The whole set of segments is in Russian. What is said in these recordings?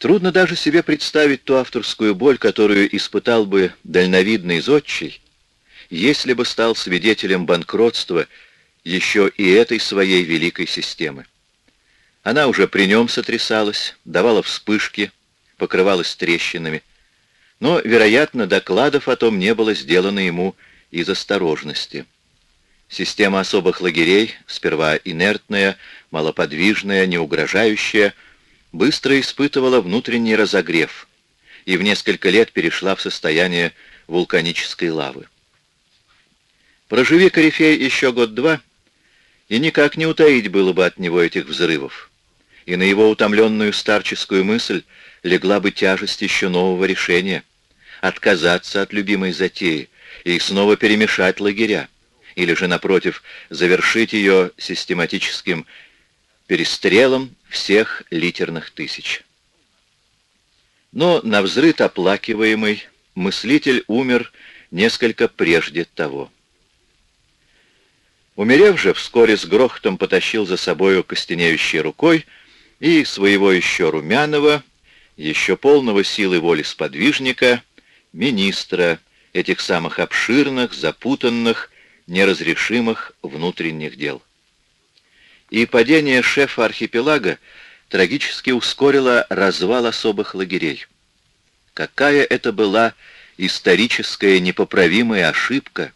Трудно даже себе представить ту авторскую боль, которую испытал бы дальновидный зодчий, если бы стал свидетелем банкротства еще и этой своей великой системы. Она уже при нем сотрясалась, давала вспышки, покрывалась трещинами, но, вероятно, докладов о том не было сделано ему из осторожности. Система особых лагерей, сперва инертная, малоподвижная, неугрожающая, быстро испытывала внутренний разогрев и в несколько лет перешла в состояние вулканической лавы. Проживи корифей еще год-два, и никак не утаить было бы от него этих взрывов, и на его утомленную старческую мысль легла бы тяжесть еще нового решения — отказаться от любимой затеи и снова перемешать лагеря, или же, напротив, завершить ее систематическим перестрелом всех литерных тысяч. Но на взрыт оплакиваемый мыслитель умер несколько прежде того. Умерев же, вскоре с грохотом потащил за собою костенеющей рукой и своего еще румяного, еще полного силы воли сподвижника, министра этих самых обширных, запутанных, неразрешимых внутренних дел. И падение шефа архипелага трагически ускорило развал особых лагерей. Какая это была историческая непоправимая ошибка!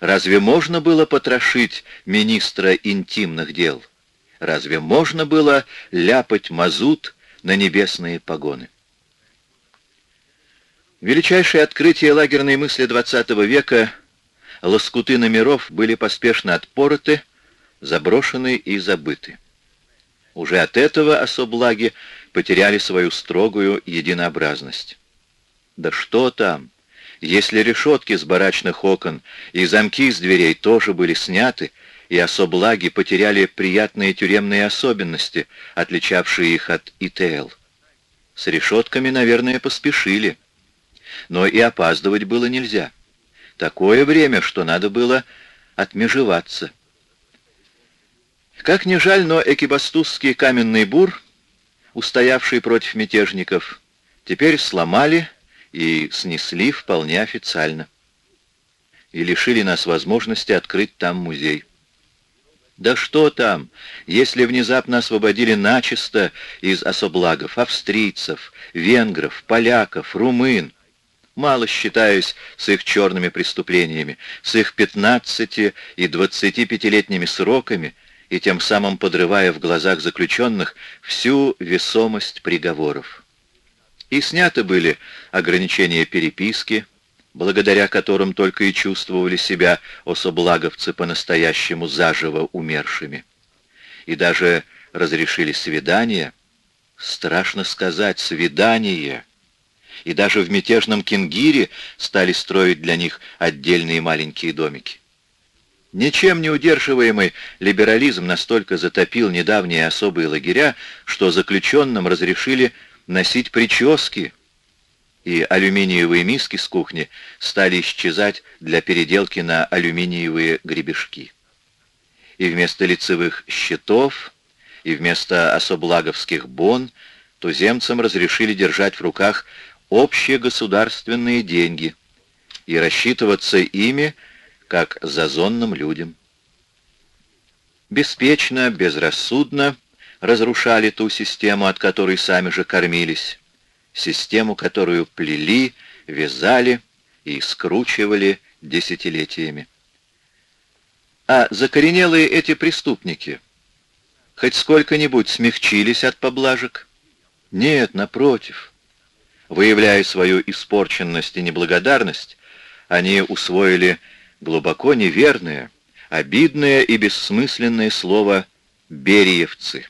Разве можно было потрошить министра интимных дел? Разве можно было ляпать мазут на небесные погоны? Величайшее открытие лагерной мысли XX века — лоскуты номеров были поспешно отпороты, заброшены и забыты. Уже от этого особлаги потеряли свою строгую единообразность. Да что там, если решетки с барачных окон и замки с дверей тоже были сняты, и особлаги потеряли приятные тюремные особенности, отличавшие их от ИТЛ. С решетками, наверное, поспешили но и опаздывать было нельзя. Такое время, что надо было отмежеваться. Как ни жаль, но экибастузский каменный бур, устоявший против мятежников, теперь сломали и снесли вполне официально. И лишили нас возможности открыть там музей. Да что там, если внезапно освободили начисто из особлагов австрийцев, венгров, поляков, румын, мало считаюсь с их черными преступлениями, с их 15 и 25-летними сроками и тем самым подрывая в глазах заключенных всю весомость приговоров. И сняты были ограничения переписки, благодаря которым только и чувствовали себя особлаговцы по-настоящему заживо умершими. И даже разрешили свидания, страшно сказать, свидание — и даже в мятежном Кингире стали строить для них отдельные маленькие домики. Ничем не удерживаемый либерализм настолько затопил недавние особые лагеря, что заключенным разрешили носить прически, и алюминиевые миски с кухни стали исчезать для переделки на алюминиевые гребешки. И вместо лицевых щитов, и вместо особлаговских бон туземцам разрешили держать в руках общегосударственные деньги и рассчитываться ими как зазонным людям. Беспечно, безрассудно разрушали ту систему, от которой сами же кормились, систему, которую плели, вязали и скручивали десятилетиями. А закоренелые эти преступники хоть сколько-нибудь смягчились от поблажек? Нет, напротив. Выявляя свою испорченность и неблагодарность, они усвоили глубоко неверное, обидное и бессмысленное слово «бериевцы».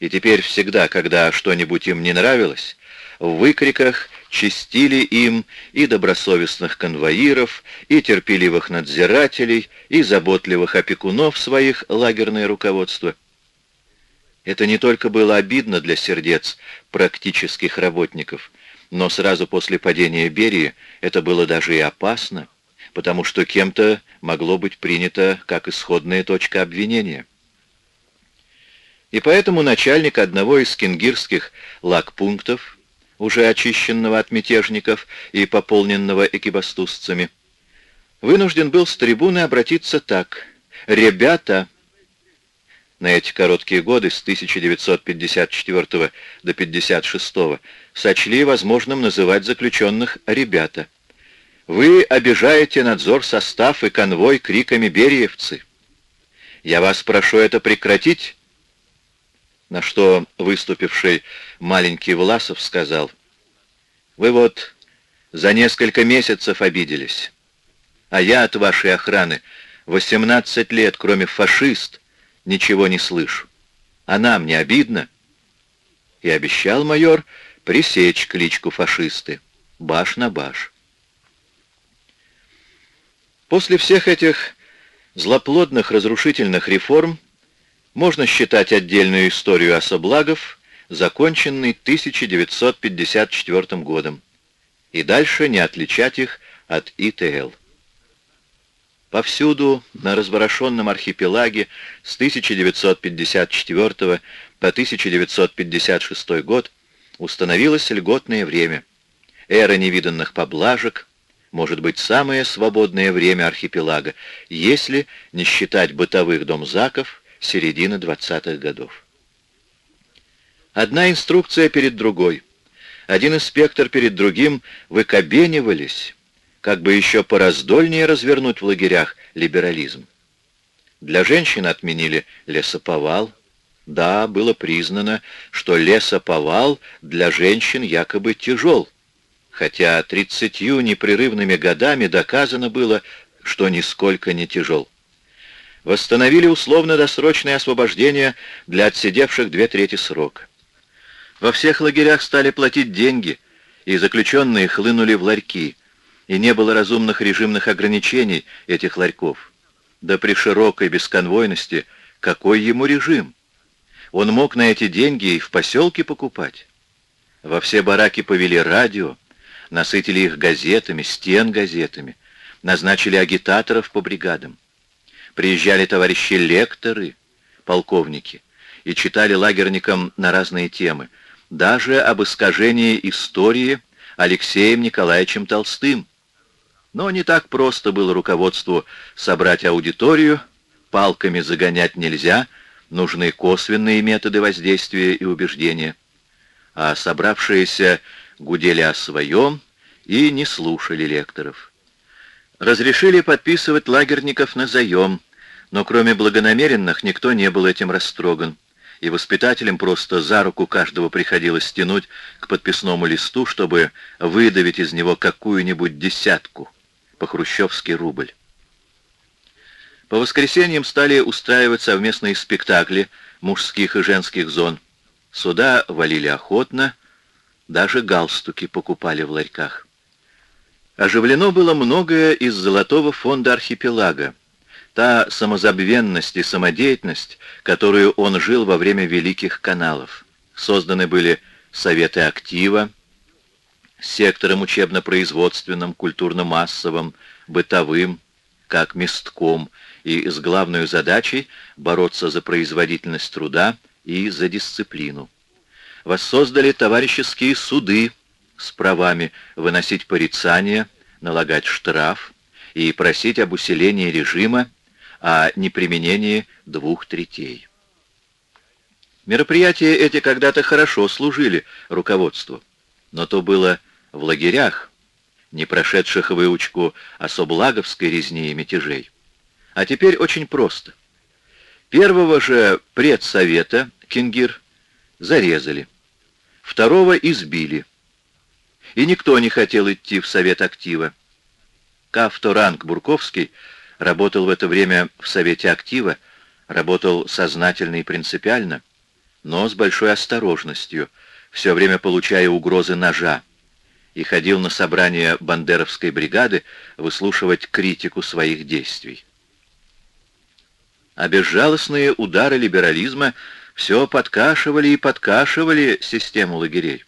И теперь всегда, когда что-нибудь им не нравилось, в выкриках чистили им и добросовестных конвоиров, и терпеливых надзирателей, и заботливых опекунов своих лагерное руководство. Это не только было обидно для сердец практических работников, но сразу после падения Берии это было даже и опасно, потому что кем-то могло быть принято как исходная точка обвинения. И поэтому начальник одного из кенгирских лагпунктов, уже очищенного от мятежников и пополненного экибастузцами, вынужден был с трибуны обратиться так. «Ребята!» На эти короткие годы, с 1954 до 1956, сочли возможным называть заключенных «ребята». Вы обижаете надзор, состав и конвой криками «бериевцы». Я вас прошу это прекратить, на что выступивший маленький Власов сказал, «Вы вот за несколько месяцев обиделись, а я от вашей охраны 18 лет, кроме фашист, ничего не слышу. А нам не обидно?» И обещал майор пресечь кличку фашисты, баш на баш. После всех этих злоплодных разрушительных реформ можно считать отдельную историю особлагов, законченной 1954 годом, и дальше не отличать их от ИТЛ. Повсюду на разборошенном архипелаге с 1954 по 1956 год установилось льготное время, эра невиданных поблажек, может быть, самое свободное время архипелага, если не считать бытовых домзаков середины 20-х годов. Одна инструкция перед другой, один инспектор перед другим выкобенивались, как бы еще пораздольнее развернуть в лагерях либерализм. Для женщин отменили лесоповал. Да, было признано, что лесоповал для женщин якобы тяжел, хотя тридцатью непрерывными годами доказано было, что нисколько не тяжел восстановили условно-досрочное освобождение для отсидевших две трети срока. Во всех лагерях стали платить деньги, и заключенные хлынули в ларьки, и не было разумных режимных ограничений этих ларьков. Да при широкой бесконвойности какой ему режим? Он мог на эти деньги и в поселке покупать. Во все бараки повели радио, насытили их газетами, стен газетами, назначили агитаторов по бригадам. Приезжали товарищи лекторы, полковники, и читали лагерникам на разные темы, даже об искажении истории Алексеем Николаевичем Толстым. Но не так просто было руководству собрать аудиторию, палками загонять нельзя, нужны косвенные методы воздействия и убеждения. А собравшиеся гудели о своем и не слушали лекторов. Разрешили подписывать лагерников на заем, но кроме благонамеренных никто не был этим растроган, и воспитателям просто за руку каждого приходилось стянуть к подписному листу, чтобы выдавить из него какую-нибудь десятку, по-хрущевски рубль. По воскресеньям стали устраивать совместные спектакли мужских и женских зон. Сюда валили охотно, даже галстуки покупали в ларьках. Оживлено было многое из золотого фонда архипелага, та самозабвенность и самодеятельность, которую он жил во время великих каналов. Созданы были советы актива, сектором учебно-производственным, культурно-массовым, бытовым, как местком, и с главной задачей бороться за производительность труда и за дисциплину. Воссоздали товарищеские суды с правами выносить порицания, налагать штраф и просить об усилении режима о неприменении двух третей. Мероприятия эти когда-то хорошо служили руководству, но то было в лагерях, не прошедших выучку особлаговской резни и мятежей. А теперь очень просто. Первого же предсовета Кингир зарезали, второго избили, и никто не хотел идти в совет актива. Кавторанг Бурковский работал в это время в Совете актива, работал сознательно и принципиально, но с большой осторожностью, все время получая угрозы ножа, и ходил на собрания бандеровской бригады выслушивать критику своих действий. А безжалостные удары либерализма все подкашивали и подкашивали систему лагерей.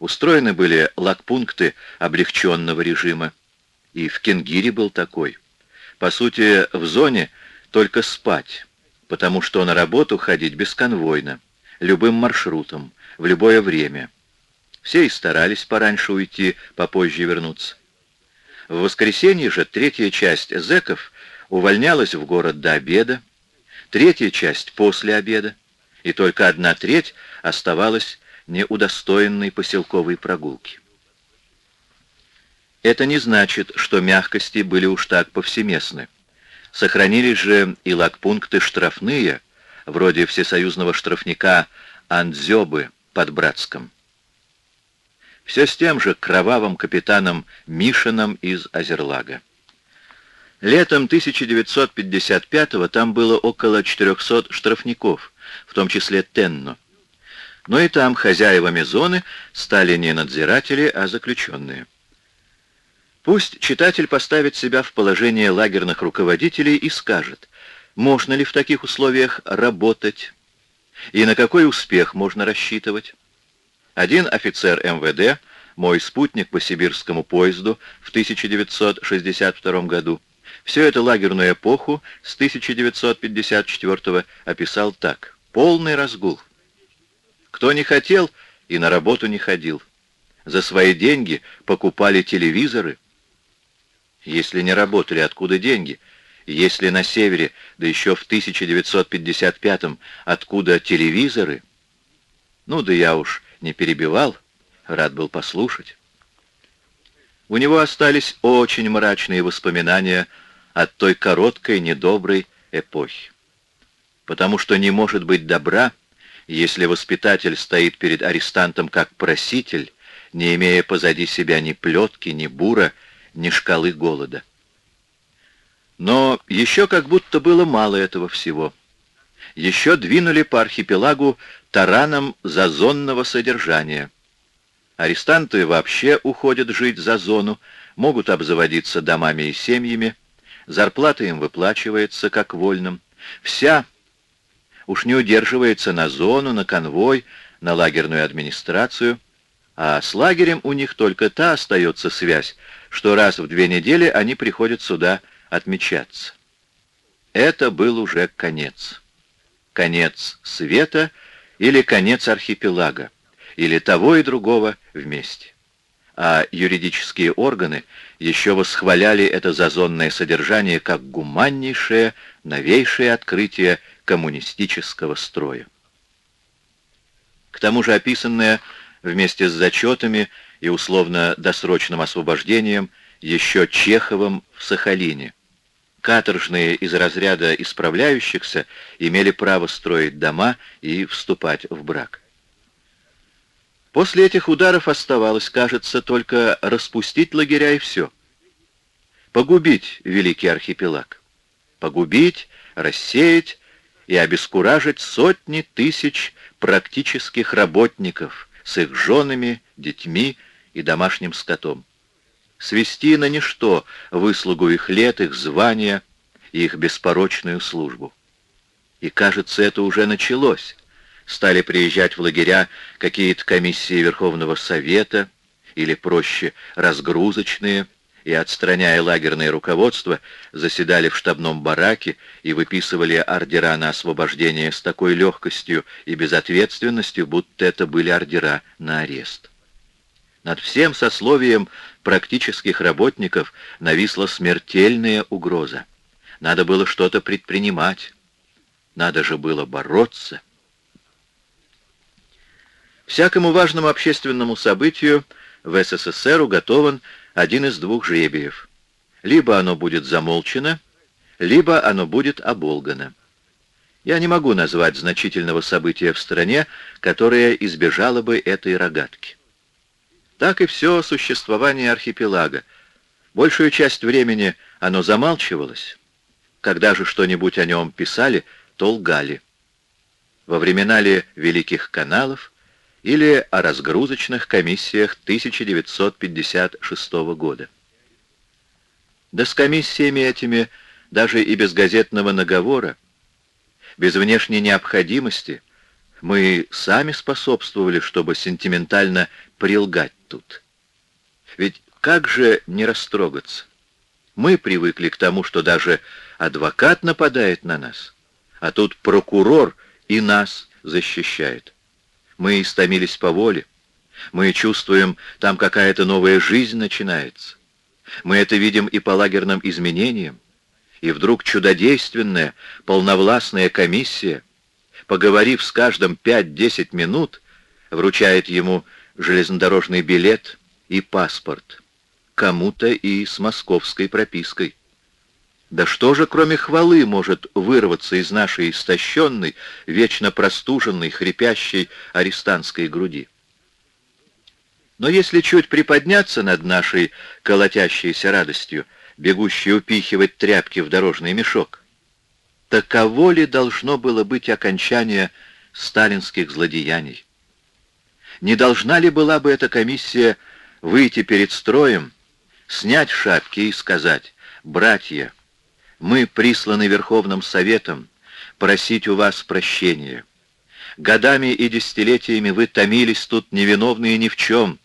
Устроены были лагпункты облегченного режима, и в Кенгире был такой – по сути, в зоне только спать, потому что на работу ходить бесконвойно, любым маршрутом, в любое время. Все и старались пораньше уйти, попозже вернуться. В воскресенье же третья часть зэков увольнялась в город до обеда, третья часть после обеда, и только одна треть оставалась неудостоенной поселковой прогулки. Это не значит, что мягкости были уж так повсеместны. Сохранились же и лагпункты штрафные, вроде всесоюзного штрафника Андзёбы под Братском. Все с тем же кровавым капитаном Мишином из Азерлага. Летом 1955-го там было около 400 штрафников, в том числе Тенно. Но и там хозяевами зоны стали не надзиратели, а заключенные. Пусть читатель поставит себя в положение лагерных руководителей и скажет, можно ли в таких условиях работать и на какой успех можно рассчитывать. Один офицер МВД, мой спутник по сибирскому поезду в 1962 году, всю эту лагерную эпоху с 1954 описал так. Полный разгул. Кто не хотел и на работу не ходил. За свои деньги покупали телевизоры, если не работали, откуда деньги? Если на севере, да еще в 1955-м, откуда телевизоры? Ну да я уж не перебивал, рад был послушать. У него остались очень мрачные воспоминания от той короткой, недоброй эпохи. Потому что не может быть добра, если воспитатель стоит перед арестантом как проситель, не имея позади себя ни плетки, ни бура, ни шкалы голода. Но еще как будто было мало этого всего. Еще двинули по архипелагу тараном зазонного содержания. Арестанты вообще уходят жить за зону, могут обзаводиться домами и семьями, зарплата им выплачивается как вольным. Вся уж не удерживается на зону, на конвой, на лагерную администрацию, а с лагерем у них только та остается связь, что раз в две недели они приходят сюда отмечаться. Это был уже конец. Конец света или конец архипелага, или того и другого вместе. А юридические органы еще восхваляли это зазонное содержание как гуманнейшее, новейшее открытие коммунистического строя. К тому же описанное вместе с зачетами и условно-досрочным освобождением еще Чеховым в Сахалине. Каторжные из разряда исправляющихся имели право строить дома и вступать в брак. После этих ударов оставалось, кажется, только распустить лагеря и все. Погубить великий архипелаг. Погубить, рассеять и обескуражить сотни тысяч практических работников с их женами, детьми и домашним скотом. Свести на ничто выслугу их лет, их звания и их беспорочную службу. И, кажется, это уже началось. Стали приезжать в лагеря какие-то комиссии Верховного Совета, или, проще, разгрузочные, и, отстраняя лагерное руководство, заседали в штабном бараке и выписывали ордера на освобождение с такой легкостью и безответственностью, будто это были ордера на арест. Над всем сословием практических работников нависла смертельная угроза. Надо было что-то предпринимать. Надо же было бороться. Всякому важному общественному событию в СССР уготован один из двух жребиев. Либо оно будет замолчено, либо оно будет оболгано. Я не могу назвать значительного события в стране, которое избежало бы этой рогатки. Так и все существование архипелага. Большую часть времени оно замалчивалось. Когда же что-нибудь о нем писали, то лгали. Во времена ли Великих каналов или о разгрузочных комиссиях 1956 года. Да с комиссиями этими, даже и без газетного наговора, без внешней необходимости, мы сами способствовали, чтобы сентиментально прилгать тут. Ведь как же не растрогаться? Мы привыкли к тому, что даже адвокат нападает на нас, А тут прокурор и нас защищает. Мы истомились по воле. Мы чувствуем, там какая-то новая жизнь начинается. Мы это видим и по лагерным изменениям. И вдруг чудодейственная, полновластная комиссия, поговорив с каждым 5-10 минут, вручает ему железнодорожный билет и паспорт. Кому-то и с московской пропиской. Да что же, кроме хвалы, может вырваться из нашей истощенной, вечно простуженной, хрипящей арестантской груди? Но если чуть приподняться над нашей колотящейся радостью, бегущей упихивать тряпки в дорожный мешок, таково ли должно было быть окончание сталинских злодеяний? Не должна ли была бы эта комиссия выйти перед строем, снять шапки и сказать, «Братья, мы присланы Верховным Советом просить у вас прощения. Годами и десятилетиями вы томились тут невиновные ни в чем,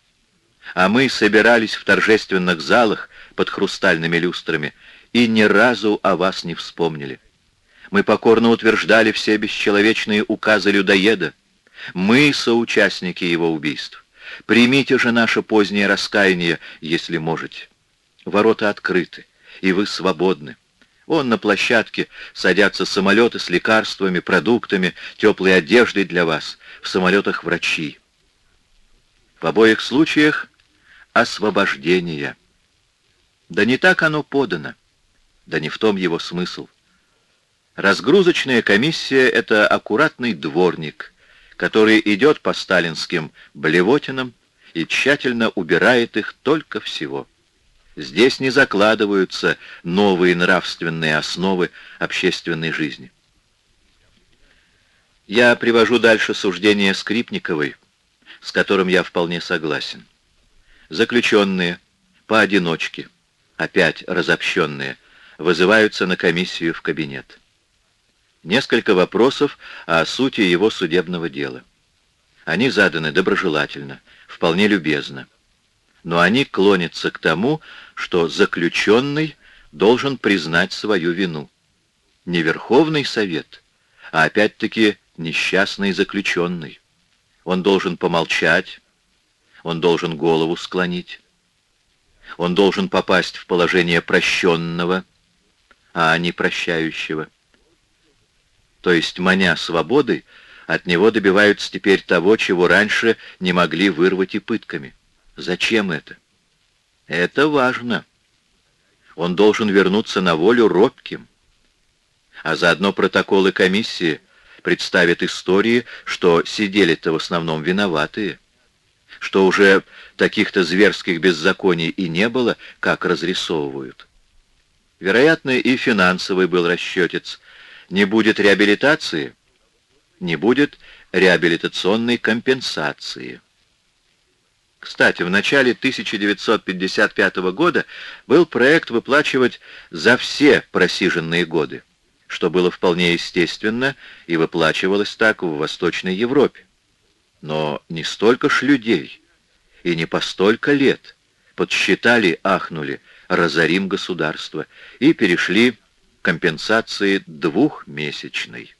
а мы собирались в торжественных залах под хрустальными люстрами и ни разу о вас не вспомнили. Мы покорно утверждали все бесчеловечные указы людоеда. Мы соучастники его убийств. Примите же наше позднее раскаяние, если можете. Ворота открыты, и вы свободны. Он на площадке садятся самолеты с лекарствами, продуктами, теплой одеждой для вас. В самолетах врачи. В обоих случаях освобождение. Да не так оно подано. Да не в том его смысл. Разгрузочная комиссия — это аккуратный дворник, который идет по сталинским блевотинам и тщательно убирает их только всего. Здесь не закладываются новые нравственные основы общественной жизни. Я привожу дальше суждение Скрипниковой, с которым я вполне согласен. Заключенные, поодиночке, опять разобщенные, вызываются на комиссию в кабинет. Несколько вопросов о сути его судебного дела. Они заданы доброжелательно, вполне любезно но они клонятся к тому, что заключенный должен признать свою вину. Не Верховный Совет, а опять-таки несчастный заключенный. Он должен помолчать, он должен голову склонить, он должен попасть в положение прощенного, а не прощающего. То есть, маня свободы, от него добиваются теперь того, чего раньше не могли вырвать и пытками. Зачем это? Это важно. Он должен вернуться на волю робким. А заодно протоколы комиссии представят истории, что сидели-то в основном виноватые, что уже таких-то зверских беззаконий и не было, как разрисовывают. Вероятно, и финансовый был расчетец. Не будет реабилитации, не будет реабилитационной компенсации. Кстати, в начале 1955 года был проект выплачивать за все просиженные годы, что было вполне естественно и выплачивалось так в Восточной Европе. Но не столько ж людей и не по столько лет подсчитали, ахнули, разорим государство и перешли к компенсации двухмесячной.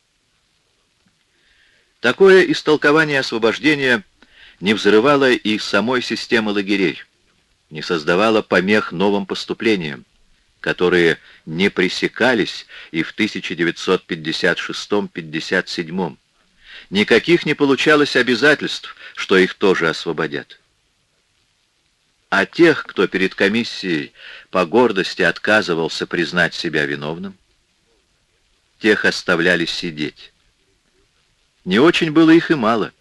Такое истолкование освобождения – не взрывала и самой системы лагерей, не создавала помех новым поступлениям, которые не пресекались и в 1956-57. Никаких не получалось обязательств, что их тоже освободят. А тех, кто перед комиссией по гордости отказывался признать себя виновным, тех оставляли сидеть. Не очень было их и мало.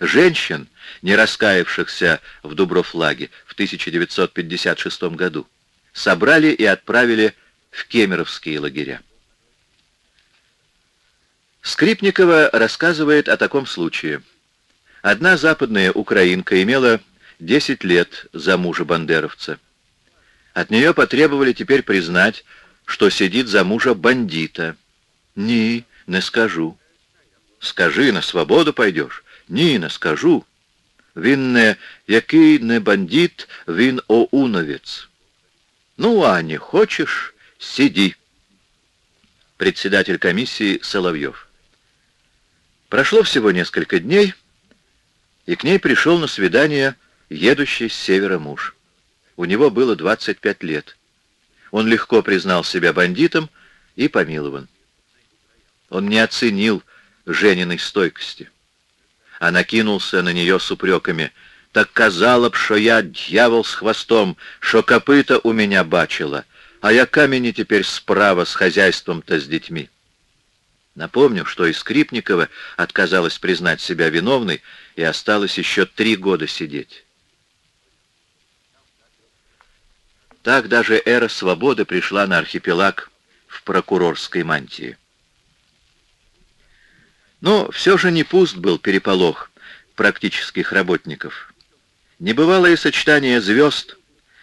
Женщин, не раскаявшихся в Дуброфлаге в 1956 году, собрали и отправили в кемеровские лагеря. Скрипникова рассказывает о таком случае. Одна западная украинка имела 10 лет за мужа бандеровца. От нее потребовали теперь признать, что сидит за мужа бандита. «Ни, не скажу». «Скажи, на свободу пойдешь». «Ні, не скажу». Він не який не бандит, він оуновець. Ну, а не хочешь, сиди. председатель комиссии Соловьев. Прошло всего несколько дней, и к ней пришел на свидание едущий с севера муж. У него было 25 лет. Он легко признал себя бандитом и помилован. Он не оценил Жениной стойкости, а накинулся на нее с упреками. «Так казало б, что я дьявол с хвостом, что копыта у меня бачила, а я камень теперь справа с хозяйством-то с детьми». Напомню, что и Скрипникова отказалась признать себя виновной и осталось еще три года сидеть. Так даже эра свободы пришла на архипелаг в прокурорской мантии. Но все же не пуст был переполох практических работников. Небывалое сочетание звезд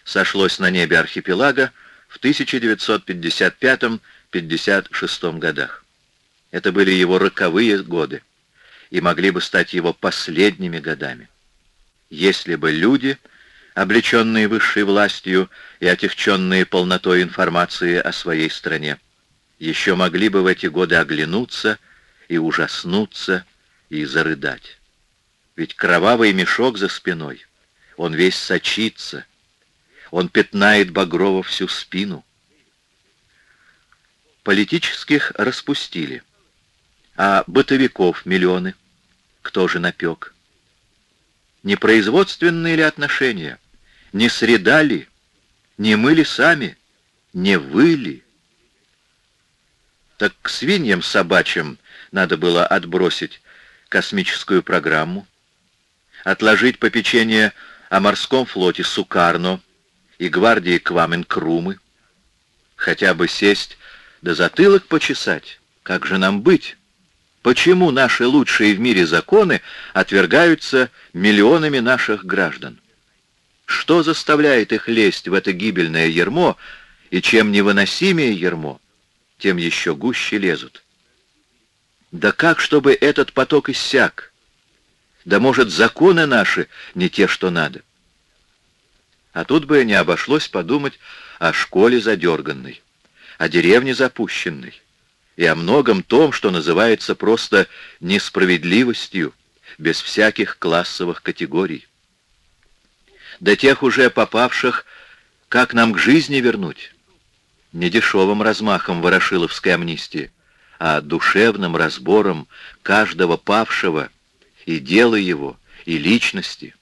сошлось на небе архипелага в 1955-56 годах. Это были его роковые годы и могли бы стать его последними годами. Если бы люди, облеченные высшей властью и отягченные полнотой информации о своей стране, еще могли бы в эти годы оглянуться и ужаснуться и зарыдать. Ведь кровавый мешок за спиной, он весь сочится, он пятнает Багрова всю спину. Политических распустили. А бытовиков миллионы. Кто же напек? Не производственные ли отношения? Не среда ли? Не мы ли сами? Не вы ли? Так к свиньям собачьим надо было отбросить космическую программу, отложить попечение о морском флоте Сукарно и гвардии Квамен-Крумы, хотя бы сесть да затылок почесать. Как же нам быть? Почему наши лучшие в мире законы отвергаются миллионами наших граждан? Что заставляет их лезть в это гибельное ермо, и чем невыносимее ермо, тем еще гуще лезут? Да как, чтобы этот поток иссяк? Да может, законы наши не те, что надо? А тут бы не обошлось подумать о школе задерганной, о деревне запущенной, и о многом том, что называется просто несправедливостью, без всяких классовых категорий. До тех уже попавших, как нам к жизни вернуть? Не дешевым размахом ворошиловской амнистии, а душевным разбором каждого павшего и дела его, и личности.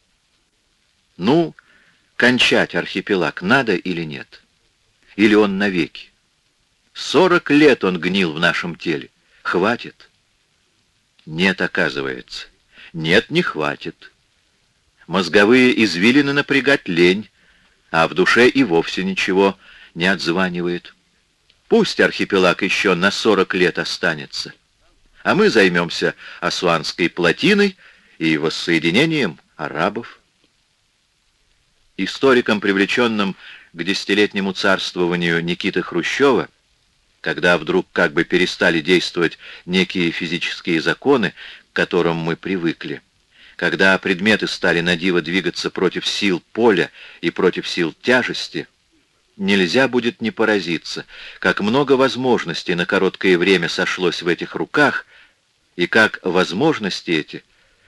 Ну, кончать архипелаг надо или нет? Или он навеки? Сорок лет он гнил в нашем теле. Хватит? Нет, оказывается. Нет, не хватит. Мозговые извилины напрягать лень, а в душе и вовсе ничего не отзванивает. Пусть архипелаг еще на сорок лет останется, а мы займемся Асуанской плотиной и воссоединением арабов. Историкам, привлеченным к десятилетнему царствованию Никиты Хрущева, когда вдруг как бы перестали действовать некие физические законы, к которым мы привыкли, когда предметы стали на диво двигаться против сил поля и против сил тяжести, нельзя будет не поразиться, как много возможностей на короткое время сошлось в этих руках, и как возможности эти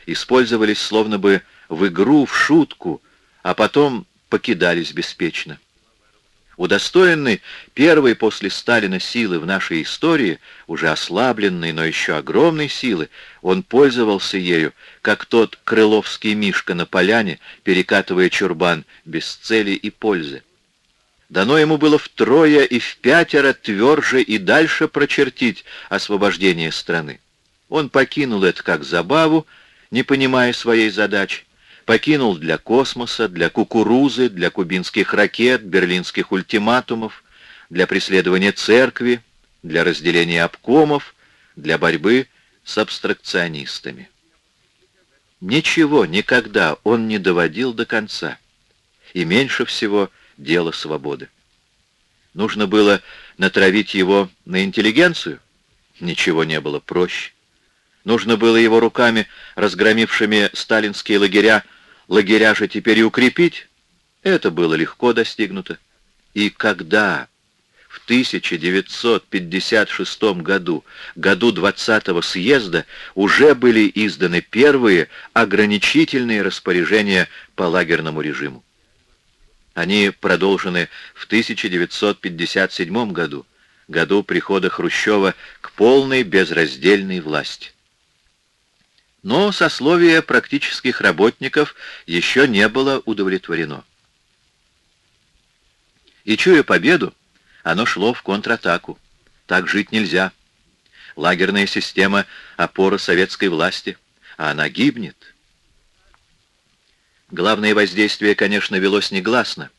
использовались словно бы в игру, в шутку, а потом покидались беспечно. Удостоенный первой после Сталина силы в нашей истории, уже ослабленной, но еще огромной силы, он пользовался ею, как тот крыловский мишка на поляне, перекатывая чурбан без цели и пользы. Дано ему было втрое и в пятеро тверже и дальше прочертить освобождение страны. Он покинул это как забаву, не понимая своей задачи, покинул для космоса, для кукурузы, для кубинских ракет, берлинских ультиматумов, для преследования церкви, для разделения обкомов, для борьбы с абстракционистами. Ничего никогда он не доводил до конца, и меньше всего дело свободы. Нужно было натравить его на интеллигенцию? Ничего не было проще. Нужно было его руками, разгромившими сталинские лагеря, лагеря же теперь и укрепить. Это было легко достигнуто. И когда, в 1956 году, году 20-го съезда, уже были изданы первые ограничительные распоряжения по лагерному режиму. Они продолжены в 1957 году, году прихода Хрущева к полной безраздельной власти. Но сословие практических работников еще не было удовлетворено. И чуя победу, оно шло в контратаку. Так жить нельзя. Лагерная система — опора советской власти, а она гибнет. Главное воздействие, конечно, велось негласно.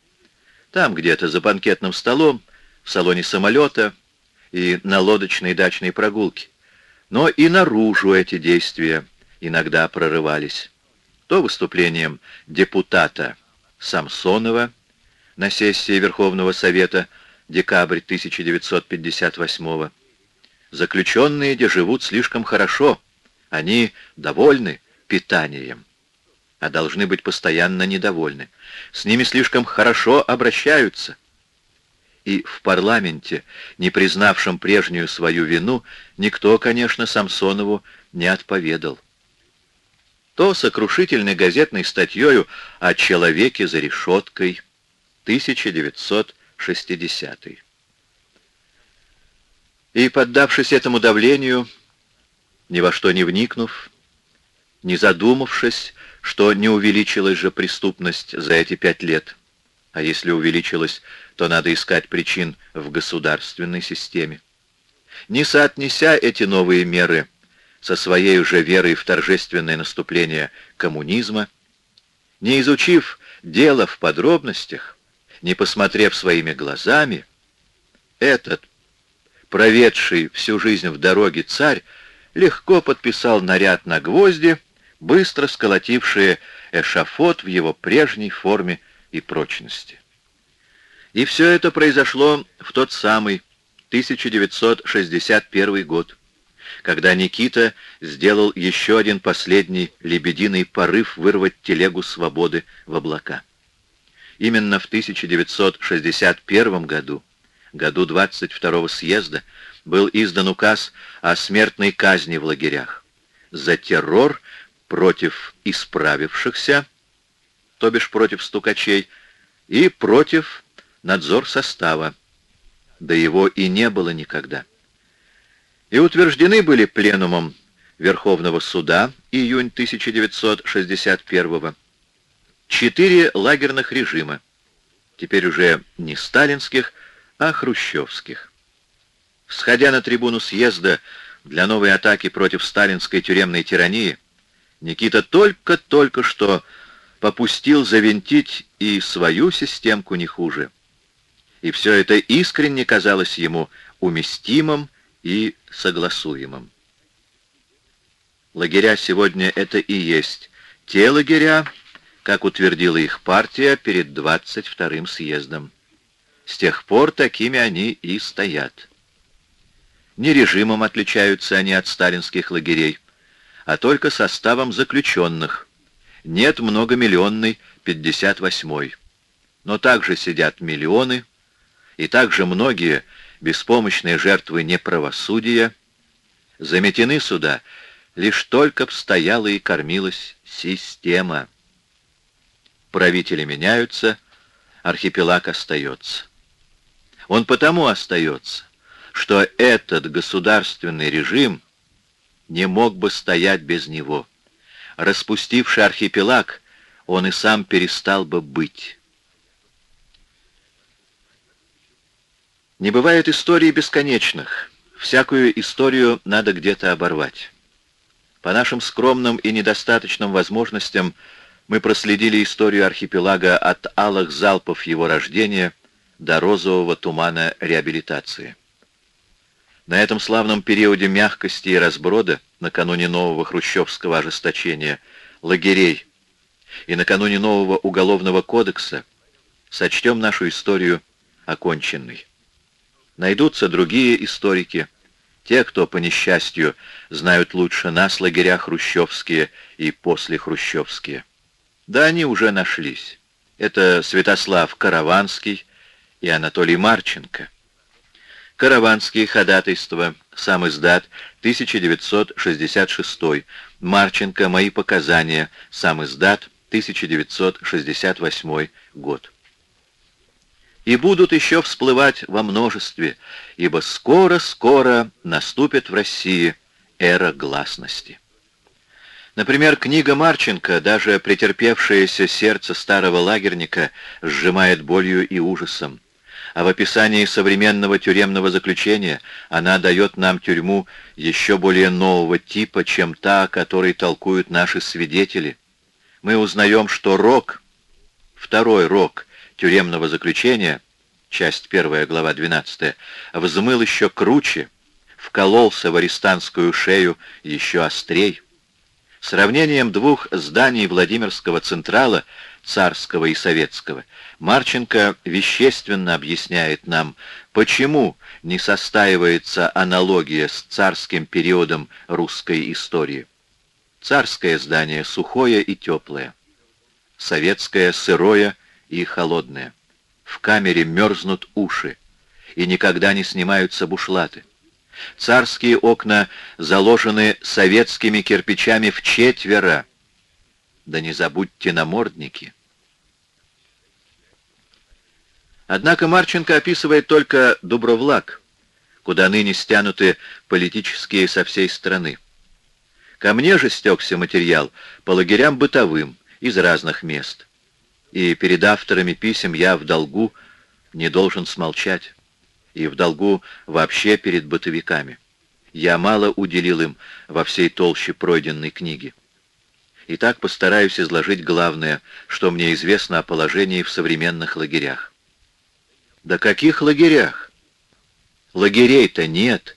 Там где-то за банкетным столом, в салоне самолета и на лодочной дачной прогулке. Но и наружу эти действия иногда прорывались. То выступлением депутата Самсонова на сессии Верховного Совета декабрь 1958 Заключенные, где живут слишком хорошо, они довольны питанием, а должны быть постоянно недовольны. С ними слишком хорошо обращаются. И в парламенте, не признавшем прежнюю свою вину, никто, конечно, Самсонову не отповедал. То сокрушительной газетной статьей о человеке за решеткой 1960 -й. И, поддавшись этому давлению, ни во что не вникнув, не задумавшись, что не увеличилась же преступность за эти пять лет, а если увеличилась, то надо искать причин в государственной системе. Не соотнеся эти новые меры со своей уже верой в торжественное наступление коммунизма, не изучив дело в подробностях, не посмотрев своими глазами, этот проведший всю жизнь в дороге царь, легко подписал наряд на гвозди, быстро сколотившие эшафот в его прежней форме и прочности. И все это произошло в тот самый 1961 год, когда Никита сделал еще один последний лебединый порыв вырвать телегу свободы в облака. Именно в 1961 году году 22-го съезда был издан указ о смертной казни в лагерях за террор против исправившихся, то бишь против стукачей, и против надзор состава, да его и не было никогда. И утверждены были пленумом Верховного суда июнь 1961 четыре лагерных режима, теперь уже не сталинских, а хрущевских. Сходя на трибуну съезда для новой атаки против сталинской тюремной тирании, Никита только-только что попустил завинтить и свою системку не хуже. И все это искренне казалось ему уместимым и согласуемым. Лагеря сегодня это и есть те лагеря, как утвердила их партия перед 22-м съездом. С тех пор такими они и стоят. Не режимом отличаются они от сталинских лагерей, а только составом заключенных. Нет многомиллионной 58-й. Но также сидят миллионы, и также многие беспомощные жертвы неправосудия заметены сюда, лишь только б стояла и кормилась система. Правители меняются, архипелаг остается. Он потому остается, что этот государственный режим не мог бы стоять без него. Распустивший архипелаг, он и сам перестал бы быть. Не бывает истории бесконечных. Всякую историю надо где-то оборвать. По нашим скромным и недостаточным возможностям мы проследили историю архипелага от алых залпов его рождения – до розового тумана реабилитации. На этом славном периоде мягкости и разброда, накануне нового хрущевского ожесточения, лагерей и накануне нового уголовного кодекса, сочтем нашу историю оконченной. Найдутся другие историки, те, кто, по несчастью, знают лучше нас лагеря хрущевские и послехрущевские. Да они уже нашлись. Это Святослав Караванский, и Анатолий Марченко. Караванские ходатайства, сам издат, 1966. Марченко, мои показания, сам издат, 1968 год. И будут еще всплывать во множестве, ибо скоро-скоро наступит в России эра гласности. Например, книга Марченко, даже претерпевшееся сердце старого лагерника, сжимает болью и ужасом. А в описании современного тюремного заключения она дает нам тюрьму еще более нового типа, чем та, о которой толкуют наши свидетели. Мы узнаем, что рок, второй рок тюремного заключения, часть 1, глава 12, взмыл еще круче, вкололся в арестантскую шею еще острей. Сравнением двух зданий Владимирского Централа, царского и советского, Марченко вещественно объясняет нам, почему не состаивается аналогия с царским периодом русской истории. Царское здание сухое и теплое, советское сырое и холодное. В камере мерзнут уши, и никогда не снимаются бушлаты. Царские окна заложены советскими кирпичами в четверо. Да не забудьте намордники. Однако Марченко описывает только Дубровлак, куда ныне стянуты политические со всей страны. Ко мне же стекся материал по лагерям бытовым из разных мест. И перед авторами писем я в долгу не должен смолчать и в долгу вообще перед бытовиками. Я мало уделил им во всей толще пройденной книги. Итак, постараюсь изложить главное, что мне известно о положении в современных лагерях. Да каких лагерях? Лагерей-то нет.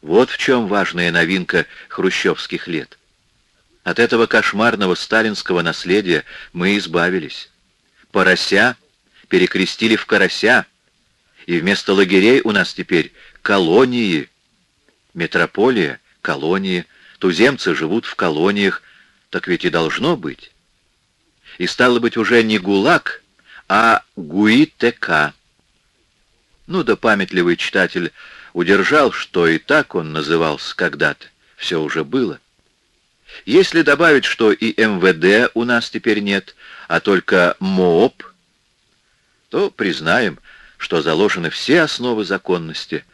Вот в чем важная новинка хрущевских лет. От этого кошмарного сталинского наследия мы избавились. Порося перекрестили в карася, и вместо лагерей у нас теперь колонии. Метрополия, колонии, туземцы живут в колониях, так ведь и должно быть. И стало быть уже не ГУЛАГ, а ГУИ-ТК. Ну да памятливый читатель удержал, что и так он назывался когда-то. Все уже было. Если добавить, что и МВД у нас теперь нет, а только МООП, то признаем, что заложены все основы законности,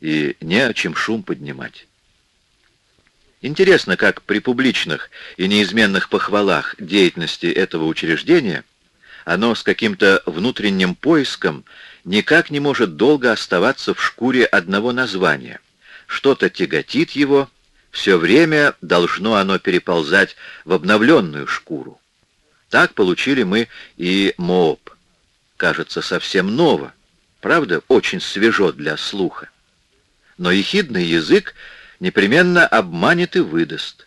и не о чем шум поднимать. Интересно, как при публичных и неизменных похвалах деятельности этого учреждения оно с каким-то внутренним поиском никак не может долго оставаться в шкуре одного названия. Что-то тяготит его, все время должно оно переползать в обновленную шкуру. Так получили мы и МООП. Кажется, совсем ново, Правда, очень свежо для слуха. Но ехидный язык непременно обманет и выдаст.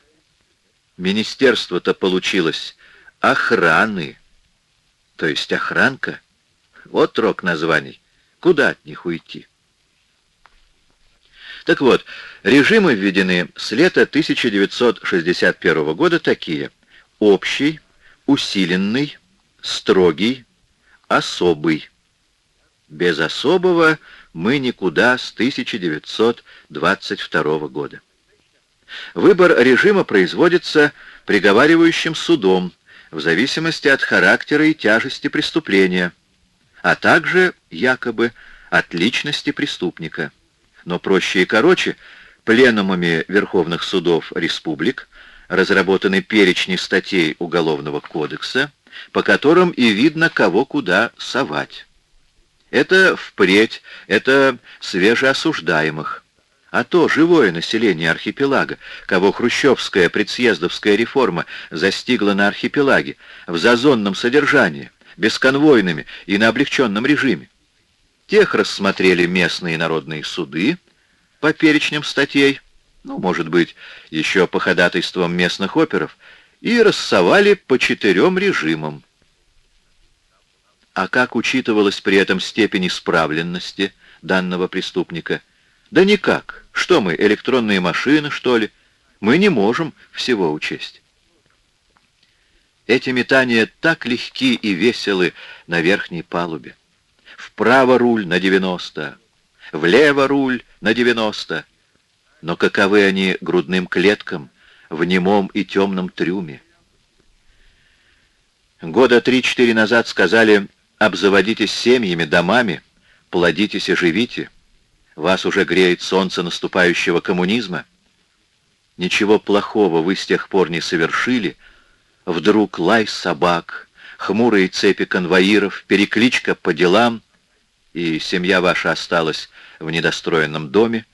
Министерство-то получилось охраны, то есть охранка. Вот рок названий. Куда от них уйти? Так вот, режимы введены с лета 1961 года такие. Общий, усиленный, строгий, особый. Без особого мы никуда с 1922 года. Выбор режима производится приговаривающим судом в зависимости от характера и тяжести преступления, а также, якобы, от личности преступника. Но проще и короче, пленумами Верховных судов республик разработаны перечни статей Уголовного кодекса, по которым и видно, кого куда совать. Это впредь, это свежеосуждаемых. А то живое население архипелага, кого хрущевская предсъездовская реформа застигла на архипелаге, в зазонном содержании, бесконвойными и на облегченном режиме. Тех рассмотрели местные народные суды по перечням статей, ну, может быть, еще по ходатайствам местных оперов, и рассовали по четырем режимам. А как учитывалась при этом степень исправленности данного преступника? Да никак. Что мы, электронные машины, что ли? Мы не можем всего учесть. Эти метания так легки и веселы на верхней палубе. Вправо руль на 90, влево руль на 90. Но каковы они грудным клеткам в немом и темном трюме? Года три-четыре назад сказали, обзаводитесь семьями, домами, плодитесь и живите. Вас уже греет солнце наступающего коммунизма. Ничего плохого вы с тех пор не совершили. Вдруг лай собак, хмурые цепи конвоиров, перекличка по делам, и семья ваша осталась в недостроенном доме,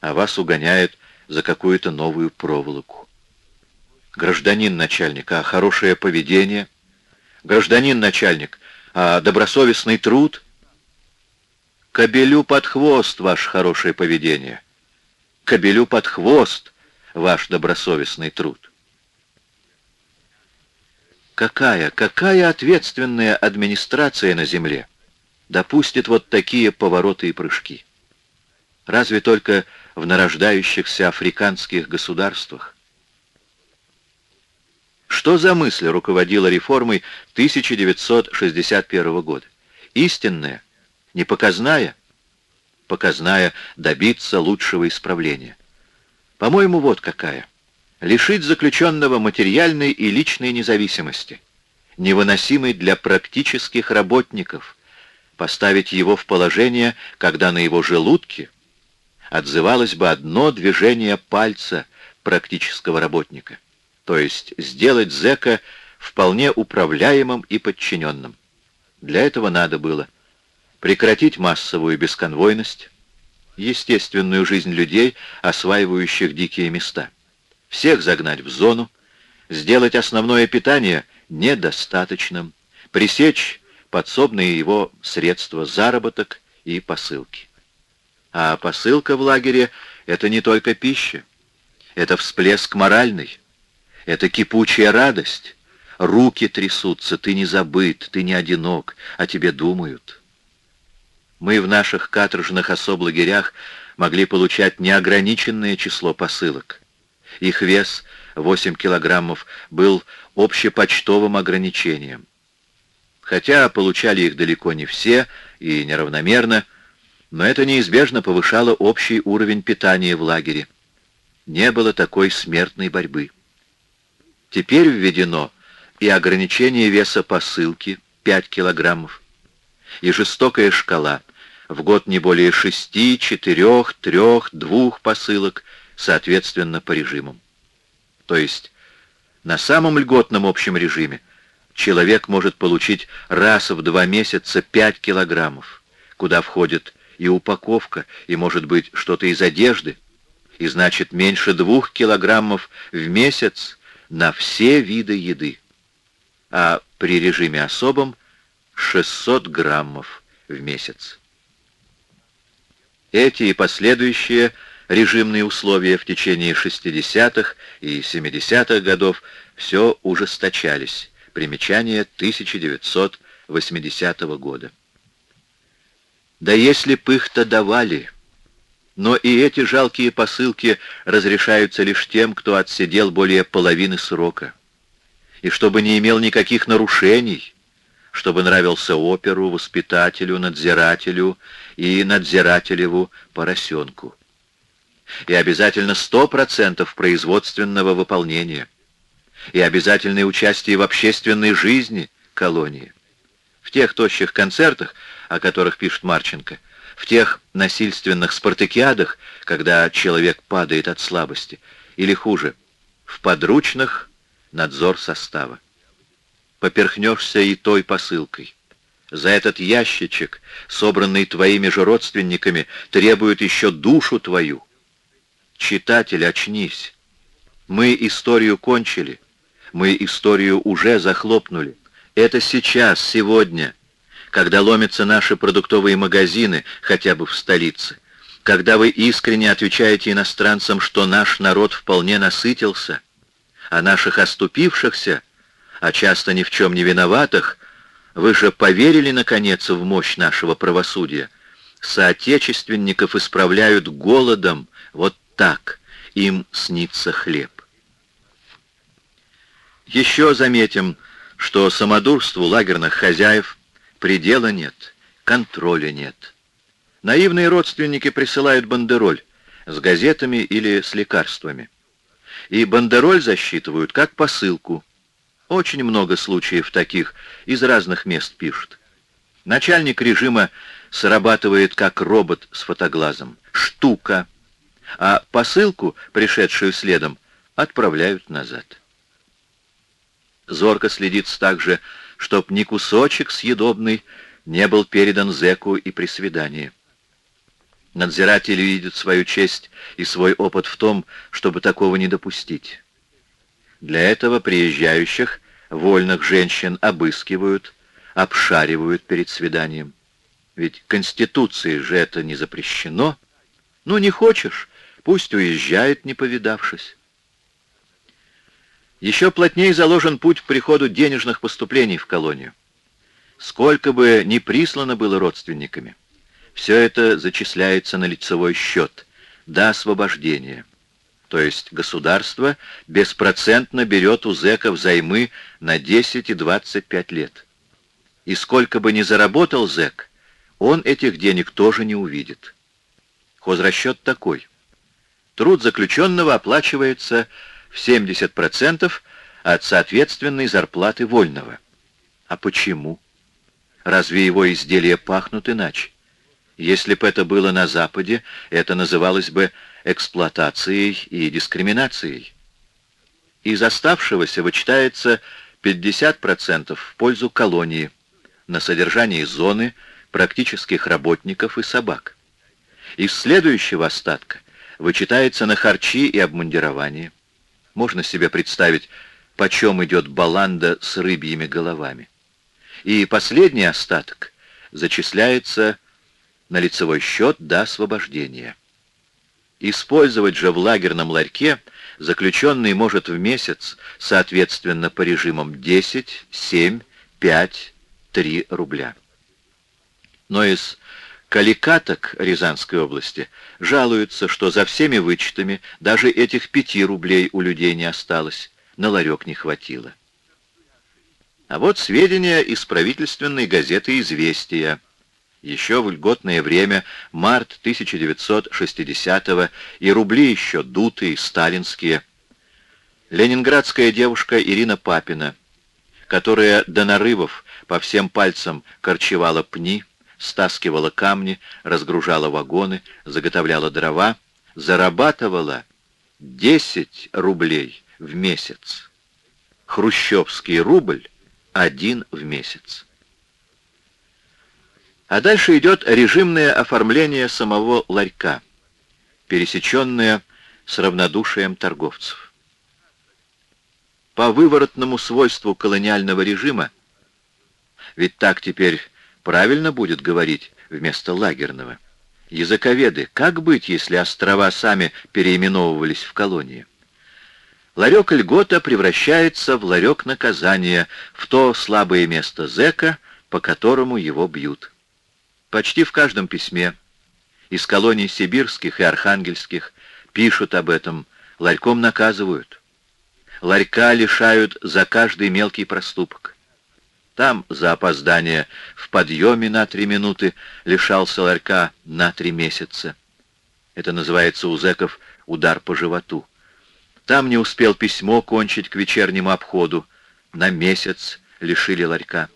а вас угоняют за какую-то новую проволоку. Гражданин начальник, а хорошее поведение? Гражданин начальник, а добросовестный труд? Кобелю под хвост ваше хорошее поведение. Кобелю под хвост ваш добросовестный труд. Какая, какая ответственная администрация на земле допустит вот такие повороты и прыжки? Разве только в нарождающихся африканских государствах? Что за мысль руководила реформой 1961 года? Истинная, непоказная? Показная добиться лучшего исправления. По-моему, вот какая. Лишить заключенного материальной и личной независимости, невыносимой для практических работников, поставить его в положение, когда на его желудке отзывалось бы одно движение пальца практического работника, то есть сделать зэка вполне управляемым и подчиненным. Для этого надо было прекратить массовую бесконвойность, естественную жизнь людей, осваивающих дикие места, всех загнать в зону, сделать основное питание недостаточным, пресечь подсобные его средства заработок и посылки. А посылка в лагере — это не только пища. Это всплеск моральный. Это кипучая радость. Руки трясутся, ты не забыт, ты не одинок, о тебе думают. Мы в наших каторжных особлагерях могли получать неограниченное число посылок. Их вес, 8 килограммов, был общепочтовым ограничением. Хотя получали их далеко не все и неравномерно, но это неизбежно повышало общий уровень питания в лагере. Не было такой смертной борьбы. Теперь введено и ограничение веса посылки 5 килограммов, и жестокая шкала в год не более 6, 4, 3, 2 посылок, соответственно, по режимам. То есть на самом льготном общем режиме человек может получить раз в два месяца 5 килограммов, куда входит и упаковка, и, может быть, что-то из одежды, и значит меньше двух килограммов в месяц на все виды еды. А при режиме особом 600 граммов в месяц. Эти и последующие режимные условия в течение 60-х и 70-х годов все ужесточались. Примечание 1980 года. Да если б их-то давали. Но и эти жалкие посылки разрешаются лишь тем, кто отсидел более половины срока. И чтобы не имел никаких нарушений, чтобы нравился оперу, воспитателю, надзирателю и надзирателеву поросенку. И обязательно сто процентов производственного выполнения. И обязательное участие в общественной жизни колонии. В тех тощих концертах, о которых пишет Марченко, в тех насильственных спартакиадах, когда человек падает от слабости, или хуже, в подручных надзор состава. Поперхнешься и той посылкой. За этот ящичек, собранный твоими же родственниками, требуют еще душу твою. Читатель, очнись. Мы историю кончили, мы историю уже захлопнули. Это сейчас, сегодня, когда ломятся наши продуктовые магазины, хотя бы в столице, когда вы искренне отвечаете иностранцам, что наш народ вполне насытился, а наших оступившихся, а часто ни в чем не виноватых, вы же поверили, наконец, в мощь нашего правосудия. Соотечественников исправляют голодом, вот так, им снится хлеб. Еще заметим, что самодурству лагерных хозяев предела нет, контроля нет. Наивные родственники присылают бандероль с газетами или с лекарствами. И бандероль засчитывают как посылку. Очень много случаев таких, из разных мест пишут. Начальник режима срабатывает как робот с фотоглазом. Штука. А посылку, пришедшую следом, отправляют назад. Зорко следится также, чтоб ни кусочек съедобный не был передан зэку и при свидании. Надзиратели видят свою честь и свой опыт в том, чтобы такого не допустить. Для этого приезжающих вольных женщин обыскивают, обшаривают перед свиданием. Ведь Конституции же это не запрещено. Ну, не хочешь, пусть уезжает, не повидавшись. Еще плотнее заложен путь к приходу денежных поступлений в колонию. Сколько бы ни прислано было родственниками, все это зачисляется на лицевой счет до освобождения. То есть государство беспроцентно берет у зэков займы на 10 и 25 лет. И сколько бы ни заработал зэк, он этих денег тоже не увидит. Хозрасчет такой. Труд заключенного оплачивается в 70% от соответственной зарплаты вольного. А почему? Разве его изделия пахнут иначе? Если бы это было на Западе, это называлось бы эксплуатацией и дискриминацией. Из оставшегося вычитается 50% в пользу колонии, на содержание зоны, практических работников и собак. Из следующего остатка вычитается на харчи и обмундирование. Можно себе представить, почем идет баланда с рыбьими головами. И последний остаток зачисляется на лицевой счет до освобождения. Использовать же в лагерном ларьке заключенный может в месяц, соответственно, по режимам 10, 7, 5, 3 рубля. Но из Каликаток Рязанской области жалуются, что за всеми вычетами даже этих пяти рублей у людей не осталось, на ларек не хватило. А вот сведения из правительственной газеты «Известия». Еще в льготное время, март 1960-го, и рубли еще дутые, сталинские. Ленинградская девушка Ирина Папина, которая до нарывов по всем пальцам корчевала пни, стаскивала камни, разгружала вагоны, заготовляла дрова, зарабатывала 10 рублей в месяц. Хрущевский рубль один в месяц. А дальше идет режимное оформление самого ларька, пересеченное с равнодушием торговцев. По выворотному свойству колониального режима, ведь так теперь правильно будет говорить вместо лагерного. Языковеды, как быть, если острова сами переименовывались в колонии? Ларек льгота превращается в ларек наказания, в то слабое место зэка, по которому его бьют. Почти в каждом письме из колоний сибирских и архангельских пишут об этом, ларьком наказывают. Ларька лишают за каждый мелкий проступок. Там за опоздание в подъеме на три минуты лишался ларька на три месяца. Это называется у зэков удар по животу. Там не успел письмо кончить к вечернему обходу. На месяц лишили ларька.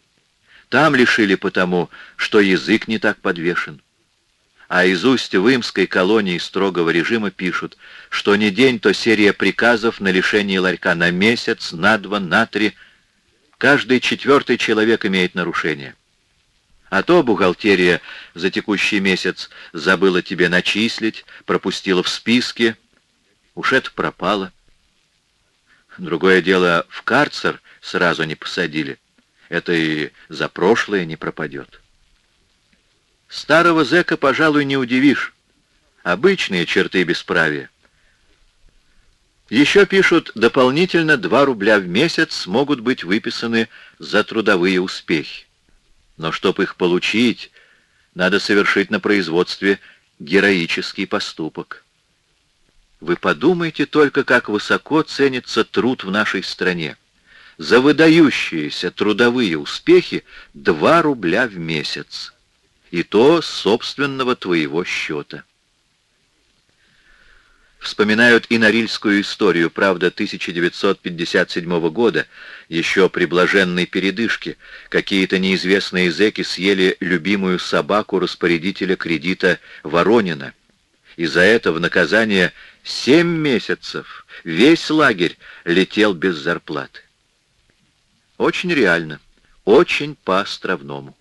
Там лишили потому, что язык не так подвешен. А из усть Вымской колонии строгого режима пишут, что не день, то серия приказов на лишение ларька на месяц, на два, на три – Каждый четвертый человек имеет нарушение. А то бухгалтерия за текущий месяц забыла тебе начислить, пропустила в списке. Уж это пропало. Другое дело, в карцер сразу не посадили. Это и за прошлое не пропадет. Старого зэка, пожалуй, не удивишь. Обычные черты бесправия. Еще пишут, дополнительно 2 рубля в месяц могут быть выписаны за трудовые успехи. Но чтобы их получить, надо совершить на производстве героический поступок. Вы подумайте только, как высоко ценится труд в нашей стране. За выдающиеся трудовые успехи 2 рубля в месяц. и то собственного твоего счета. Вспоминают и Норильскую историю, правда, 1957 года, еще при блаженной передышке. Какие-то неизвестные зэки съели любимую собаку распорядителя кредита Воронина. И за это в наказание семь месяцев весь лагерь летел без зарплаты. Очень реально, очень по-островному.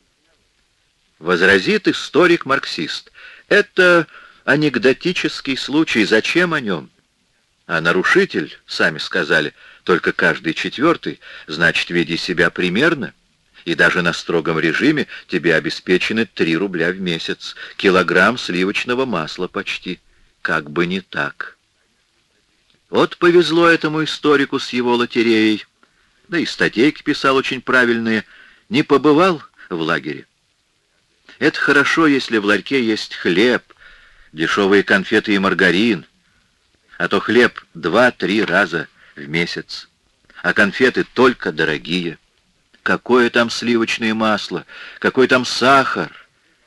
Возразит историк-марксист. Это анекдотический случай, зачем о нем? А нарушитель, сами сказали, только каждый четвертый, значит, веди себя примерно. И даже на строгом режиме тебе обеспечены 3 рубля в месяц, килограмм сливочного масла почти. Как бы не так. Вот повезло этому историку с его лотереей. Да и статейки писал очень правильные. Не побывал в лагере. Это хорошо, если в ларьке есть хлеб, дешевые конфеты и маргарин, а то хлеб два-три раза в месяц, а конфеты только дорогие. Какое там сливочное масло, какой там сахар,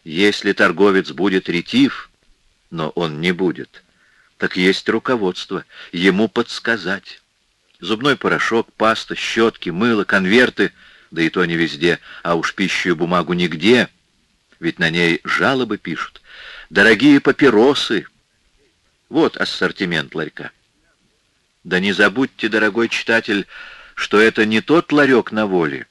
если торговец будет ретив, но он не будет. Так есть руководство, ему подсказать. Зубной порошок, паста, щетки, мыло, конверты, да и то не везде, а уж пищу и бумагу нигде, ведь на ней жалобы пишут дорогие папиросы. Вот ассортимент ларька. Да не забудьте, дорогой читатель, что это не тот ларек на воле,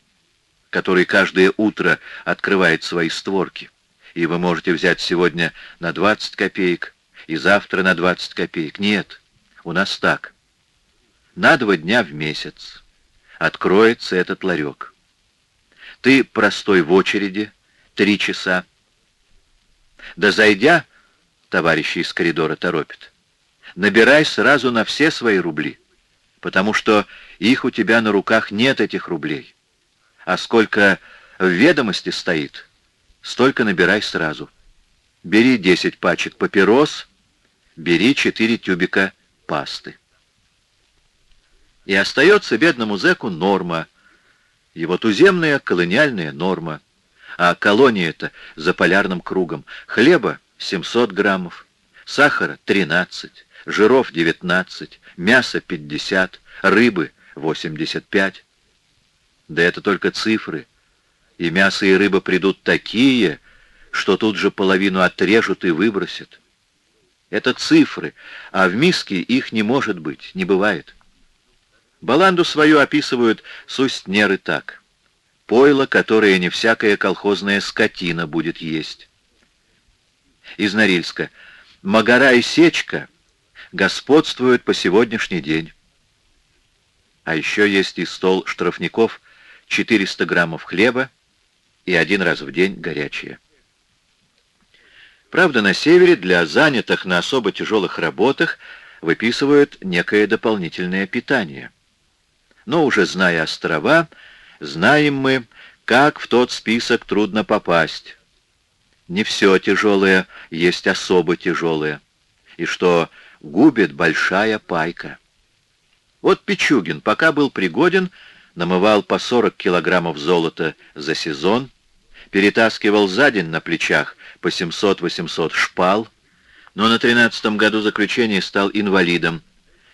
который каждое утро открывает свои створки, и вы можете взять сегодня на 20 копеек и завтра на 20 копеек. Нет, у нас так. На два дня в месяц откроется этот ларек. Ты простой в очереди, три часа, да зайдя, товарищи из коридора торопят, набирай сразу на все свои рубли, потому что их у тебя на руках нет, этих рублей. А сколько в ведомости стоит, столько набирай сразу. Бери 10 пачек папирос, бери 4 тюбика пасты. И остается бедному зэку норма, его туземная колониальная норма — а колония это за полярным кругом. Хлеба 700 граммов, сахара 13, жиров 19, мяса 50, рыбы 85. Да это только цифры. И мясо и рыба придут такие, что тут же половину отрежут и выбросят. Это цифры, а в миске их не может быть, не бывает. Баланду свою описывают сустнеры так — пойло, которое не всякая колхозная скотина будет есть. Из Норильска. Магара и сечка господствуют по сегодняшний день. А еще есть и стол штрафников, 400 граммов хлеба и один раз в день горячее. Правда, на севере для занятых на особо тяжелых работах выписывают некое дополнительное питание. Но уже зная острова, Знаем мы, как в тот список трудно попасть. Не все тяжелое есть особо тяжелое. И что губит большая пайка. Вот Пичугин, пока был пригоден, намывал по 40 килограммов золота за сезон, перетаскивал за день на плечах по 700-800 шпал, но на 13 году заключения стал инвалидом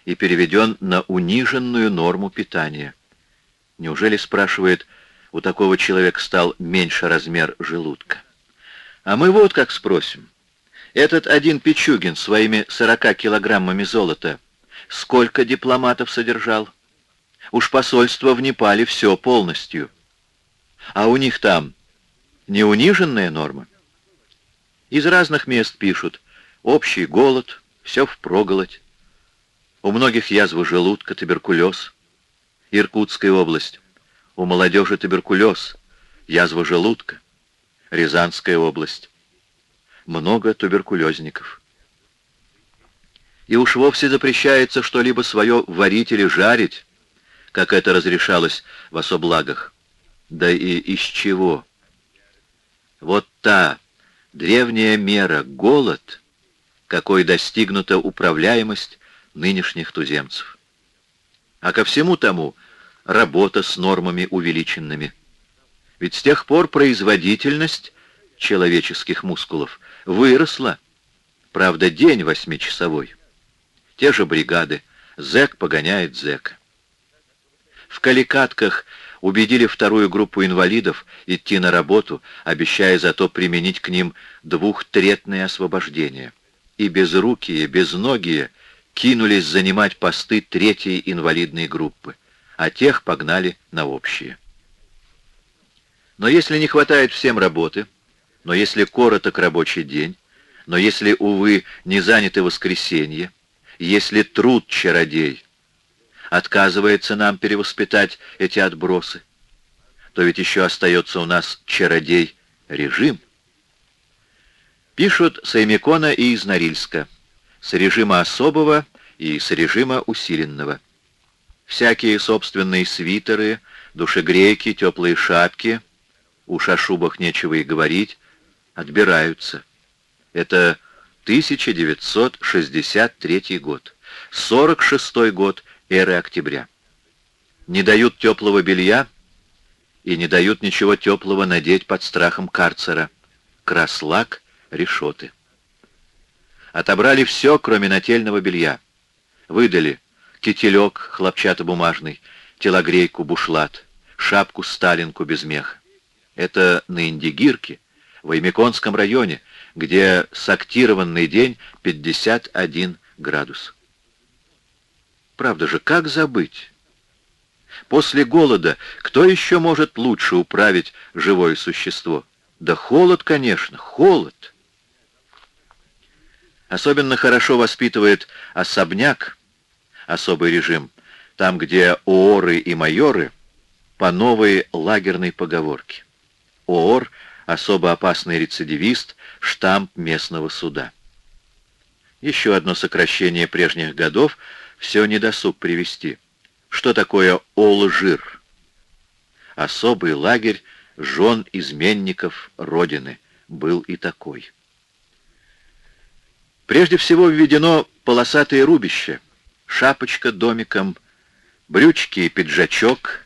и переведен на униженную норму питания. Неужели, спрашивает, у такого человека стал меньше размер желудка? А мы вот как спросим. Этот один Пичугин своими 40 килограммами золота сколько дипломатов содержал? Уж посольство в Непале все полностью. А у них там не униженная норма? Из разных мест пишут. Общий голод, все впроголодь. У многих язва желудка, туберкулез. Иркутская область. У молодежи туберкулез, язва желудка. Рязанская область. Много туберкулезников. И уж вовсе запрещается что-либо свое варить или жарить, как это разрешалось в особлагах. Да и из чего? Вот та древняя мера голод, какой достигнута управляемость нынешних туземцев. А ко всему тому работа с нормами увеличенными. Ведь с тех пор производительность человеческих мускулов выросла. Правда, день восьмичасовой. Те же бригады. Зэк погоняет зэка. В Каликатках убедили вторую группу инвалидов идти на работу, обещая зато применить к ним двухтретное освобождение. И безрукие, безногие кинулись занимать посты третьей инвалидной группы, а тех погнали на общие. Но если не хватает всем работы, но если короток рабочий день, но если, увы, не заняты воскресенье, если труд чародей отказывается нам перевоспитать эти отбросы, то ведь еще остается у нас чародей-режим. Пишут с Аймикона и из Норильска, с режима особого и с режима усиленного. Всякие собственные свитеры, душегрейки, теплые шапки, уж о шубах нечего и говорить, отбираются. Это 1963 год, 46 год эры октября. Не дают теплого белья и не дают ничего теплого надеть под страхом карцера. Краслак, решеты. Отобрали все, кроме нательного белья. Выдали кителек хлопчатобумажный, телогрейку, бушлат, шапку-сталинку без меха. Это на Индигирке, в Аймеконском районе, где сактированный день 51 градус. Правда же, как забыть? После голода кто еще может лучше управить живое существо? Да холод, конечно, холод. Особенно хорошо воспитывает особняк, особый режим, там, где ооры и майоры по новой лагерной поговорке. ООР — особо опасный рецидивист, штамп местного суда. Еще одно сокращение прежних годов все недосуг привести. Что такое Олжир? Особый лагерь жен изменников Родины был и такой. Прежде всего введено полосатое рубище, шапочка домиком, брючки и пиджачок,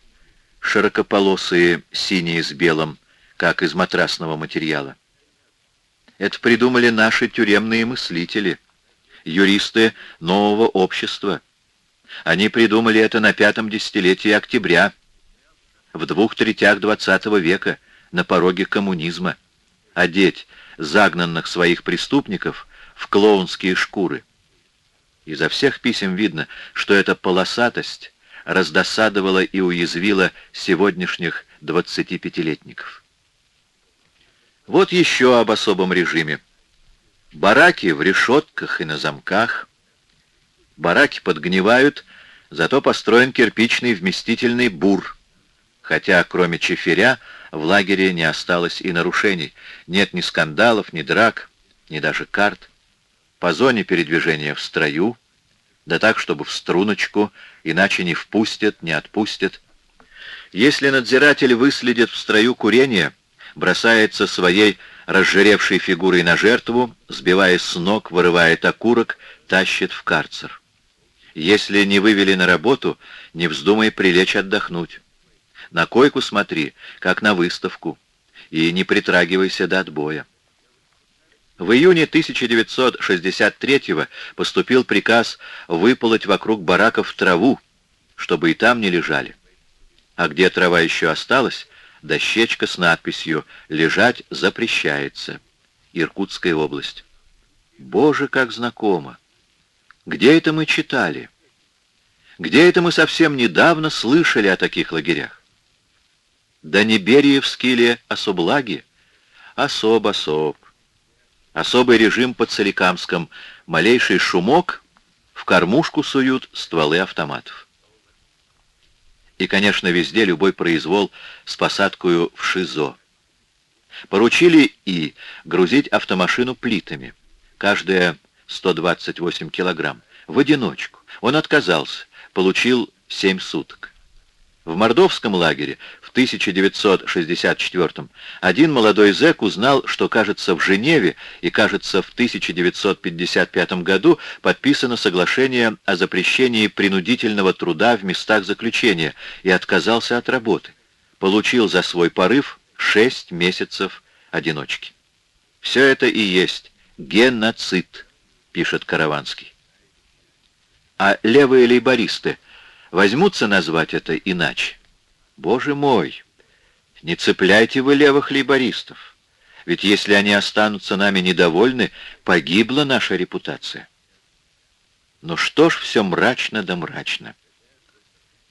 широкополосые синие с белым, как из матрасного материала. Это придумали наши тюремные мыслители, юристы нового общества. Они придумали это на пятом десятилетии октября, в двух третях двадцатого века, на пороге коммунизма, одеть загнанных своих преступников в клоунские шкуры. Изо всех писем видно, что эта полосатость раздосадовала и уязвила сегодняшних 25-летников. Вот еще об особом режиме. Бараки в решетках и на замках. Бараки подгнивают, зато построен кирпичный вместительный бур. Хотя, кроме чеферя, в лагере не осталось и нарушений. Нет ни скандалов, ни драк, ни даже карт. По зоне передвижения в строю, да так, чтобы в струночку, иначе не впустят, не отпустят. Если надзиратель выследит в строю курение — бросается своей разжиревшей фигурой на жертву, сбивая с ног, вырывает окурок, тащит в карцер. Если не вывели на работу, не вздумай прилечь отдохнуть. На койку смотри, как на выставку, и не притрагивайся до отбоя. В июне 1963 поступил приказ выполоть вокруг бараков траву, чтобы и там не лежали. А где трава еще осталась, дощечка с надписью «Лежать запрещается. Иркутская область». Боже, как знакомо! Где это мы читали? Где это мы совсем недавно слышали о таких лагерях? Да не Бериевские ли особлаги? Особ-особ. Особый режим под Соликамском. Малейший шумок в кормушку суют стволы автоматов. И, конечно, везде любой произвол с посадкою в ШИЗО. Поручили и грузить автомашину плитами. Каждая 128 килограмм. В одиночку. Он отказался. Получил 7 суток. В мордовском лагере 1964 один молодой зэк узнал, что, кажется, в Женеве и, кажется, в 1955 году подписано соглашение о запрещении принудительного труда в местах заключения и отказался от работы. Получил за свой порыв 6 месяцев одиночки. Все это и есть геноцид, пишет Караванский. А левые лейбористы возьмутся назвать это иначе? Боже мой, не цепляйте вы левых лейбористов. Ведь если они останутся нами недовольны, погибла наша репутация. Но что ж все мрачно да мрачно.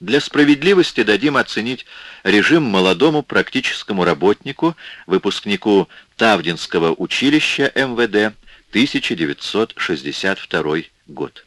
Для справедливости дадим оценить режим молодому практическому работнику, выпускнику Тавдинского училища МВД, 1962 год.